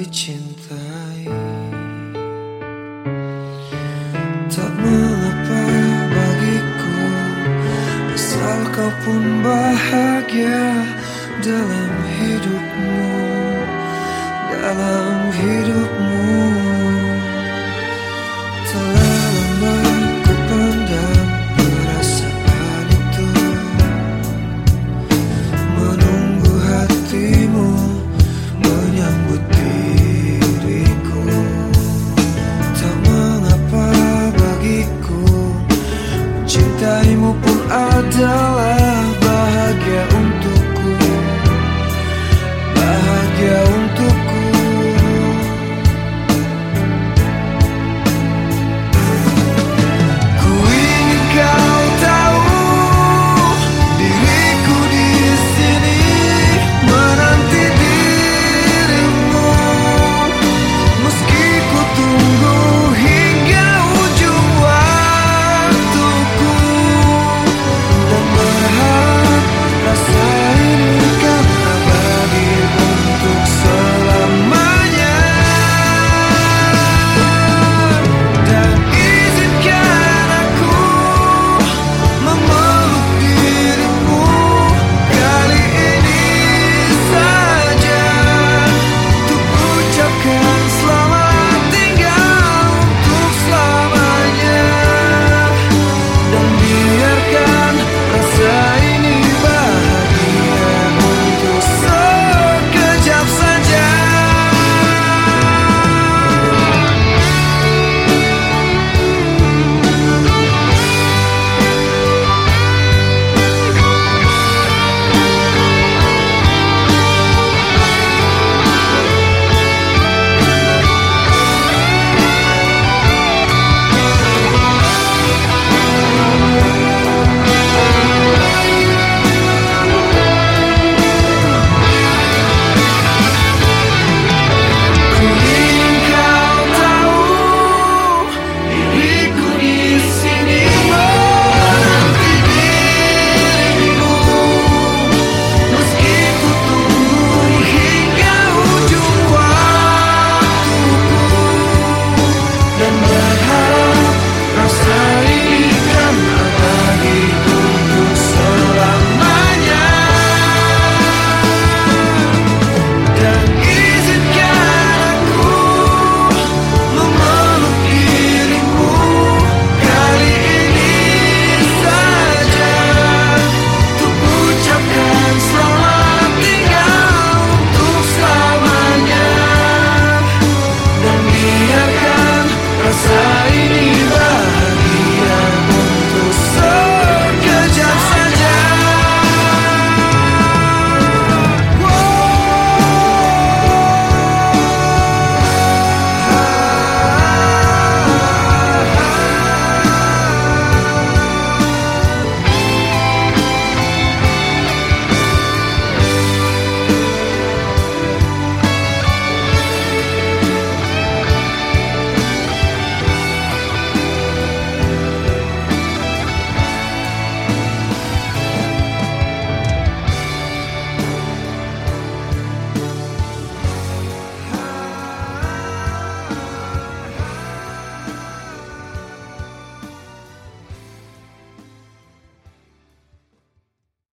Dicintai Tak mengapa bagiku Asal kau pun bahagia Dalam hidupmu Dalam hidup.